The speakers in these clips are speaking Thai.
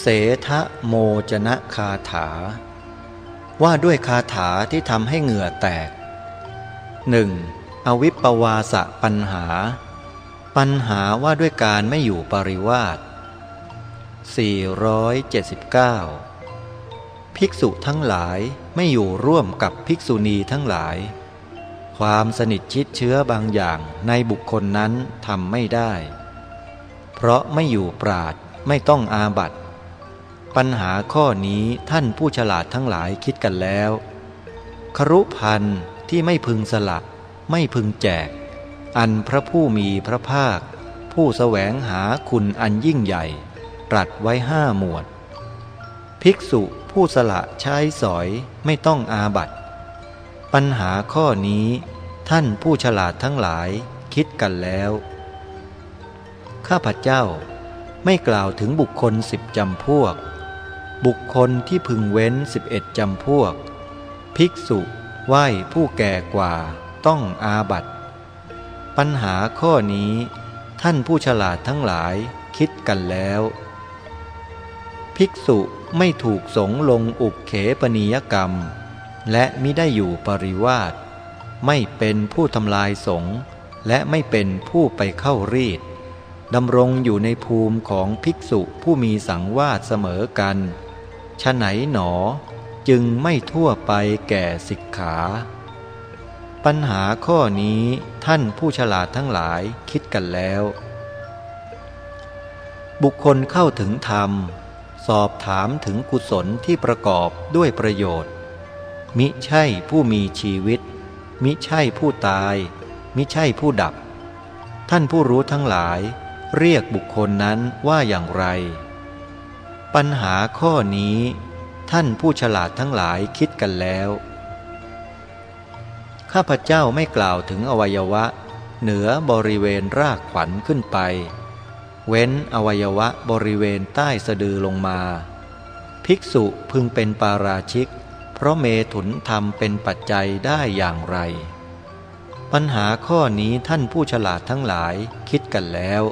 เสทะโมจนะคาถา ว่าด้วยคาถาที่ทำให้เหงื่อแตก 1. อวิปปวาสะปัญหา ปัญหาว่าด้วยการไม่อยู่ปริวาส479 ภิกษุทั้งหลายไม่อยู่ร่วมกับภิกษุณีทั้งหลาย ความสนิทชิดเชื้อบางอย่างในบุคคลนั้นทำไม่ได้ เพราะไม่อยู่ปราดไม่ต้องอาบัต ปัญหาข้อนี้ท่านผู้ฉลาดทั้งหลายคิดกันแล้ว ครุพันธ์ที่ไม่พึงสละ ไม่พึงแจก อันพระผู้มีพระภาค ผู้แสวงหาคุณอันยิ่งใหญ่ ตรัสไว้ห้าหมวด ภิกษุผู้สละใช้สอยไม่ต้องอาบัตปัญหาข้อนี้ท่านผู้ฉลาดทั้งหลายคิดกันแล้ว ข้าพเจ้าไม่กล่าวถึงบุคคลสิบจำพวก บุคคลที่พึงเว้นสิบเอ็ดจำพวก ภิกษุไหว้ผู้แก่กว่าต้องอาบัตปัญหาข้อนี้ท่านผู้ฉลาดทั้งหลายคิดกันแล้ว ภิกษุไม่ถูกสงลงอุกเขปนิยกรรม และมิได้อยู่ปริวาสไม่เป็นผู้ทำลายสงและไม่เป็นผู้ไปเข้ารีดดำรงอยู่ในภูมิของภิกษุผู้มีสังวาสเสมอกัน ฉไหนหนอจึงไม่ทั่วไปแก่สิกขา ปัญหาข้อนี้ท่านผู้ฉลาดทั้งหลายคิดกันแล้ว บุคคลเข้าถึงธรรม สอบถามถึงกุศลที่ประกอบด้วยประโยชน์ มิใช่ผู้มีชีวิต มิใช่ผู้ตาย มิใช่ผู้ดับ ท่านผู้รู้ทั้งหลาย เรียกบุคคลนั้นว่าอย่างไร ปัญหาข้อนี้ท่านผู้ฉลาดทั้งหลายคิดกันแล้ว ข้าพเจ้าไม่กล่าวถึงอวัยวะ เหนือบริเวณรากขวัญขึ้นไป เว้นอวัยวะบริเวณใต้สะดือลงมา ภิกษุพึงเป็นปาราชิก เพราะเมถุนธรรมเป็นปัจจัยได้อย่างไร ปัญหาข้อนี้ท่านผู้ฉลาดทั้งหลายคิดกันแล้ว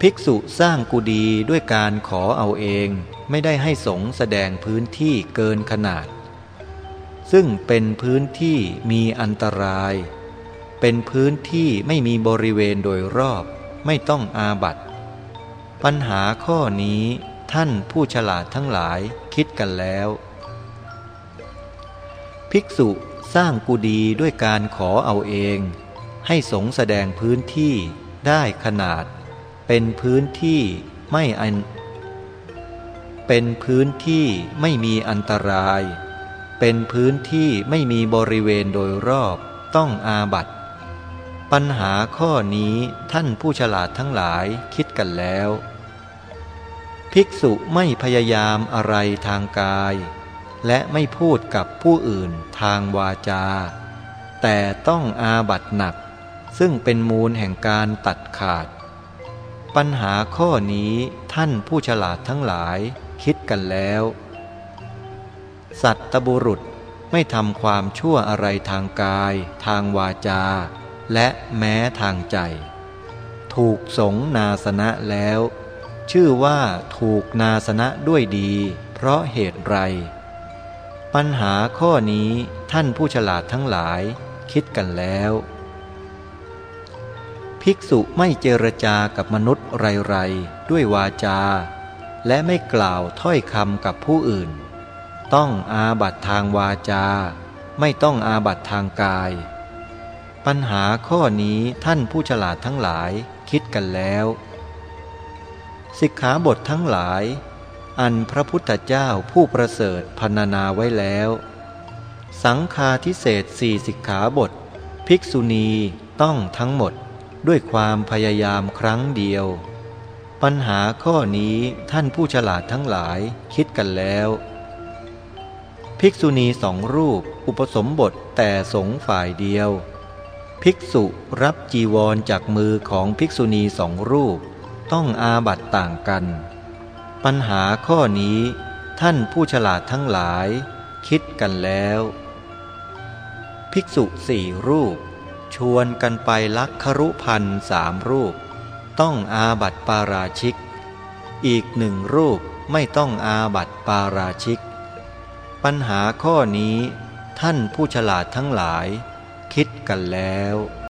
ภิกษุสร้างกุดีด้วยการขอเอาเอง ไม่ได้ให้สงแสดงพื้นที่เกินขนาด ซึ่งเป็นพื้นที่มีอันตราย เป็นพื้นที่ไม่มีบริเวณโดยรอบไม่ต้องอาบัตปัญหาข้อนี้ท่านผู้ฉลาดทั้งหลายคิดกันแล้ว ภิกษุสร้างกุดีด้วยการขอเอาเอง ให้สงแสดงพื้นที่ได้ขนาด เป็นพื้นที่ไม่อัน เป็นพื้นที่ไม่มีอันตราย เป็นพื้นที่ไม่มีบริเวณโดยรอบต้องอาบัตปัญหาข้อนี้ท่านผู้ฉลาดทั้งหลายคิดกันแล้ว ภิกษุไม่พยายามอะไรทางกาย และไม่พูดกับผู้อื่นทางวาจา แต่ต้องอาบัตหนัก ซึ่งเป็นมูลแห่งการตัดขาด ปัญหาข้อนี้ท่านผู้ฉลาดทั้งหลายคิดกันแล้ว สัตตบุรุษไม่ทำความชั่วอะไรทางกาย ทางวาจา และแม้ทางใจ ถูกสงนาสนะแล้ว ชื่อว่าถูกนาสนะด้วยดี เพราะเหตุไร ปัญหาข้อนี้ท่านผู้ฉลาดทั้งหลายคิดกันแล้ว ภิกษุไม่เจรจากับมนุษย์ไรๆด้วยวาจา และไม่กล่าวถ้อยคำกับผู้อื่น ต้องอาบัตทางวาจา ไม่ต้องอาบัตทางกาย ปัญหาข้อนี้ท่านผู้ฉลาดทั้งหลายคิดกันแล้ว สิกขาบททั้งหลาย อันพระพุทธเจ้าผู้ประเสริฐพรรณนาไว้แล้ว สังฆาทิเศษสี่สิกขาบท ภิกษุณีต้องทั้งหมด ด้วยความพยายามครั้งเดียว ปัญหาข้อนี้ท่านผู้ฉลาดทั้งหลายคิดกันแล้ว ภิกษุณีสองรูปอุปสมบทแต่สงฝ่ายเดียว ภิกษุรับจีวรจากมือของภิกษุณีสองรูป ต้องอาบัตต่างกัน ปัญหาข้อนี้ท่านผู้ฉลาดทั้งหลายคิดกันแล้ว ภิกษุสี่รูป ชวนกันไปลักครุพันสามรูป ต้องอาบัติปาราชิก อีกหนึ่งรูปไม่ต้องอาบัติปาราชิก ปัญหาข้อนี้ท่านผู้ฉลาดทั้งหลาย คิดกันแล้ว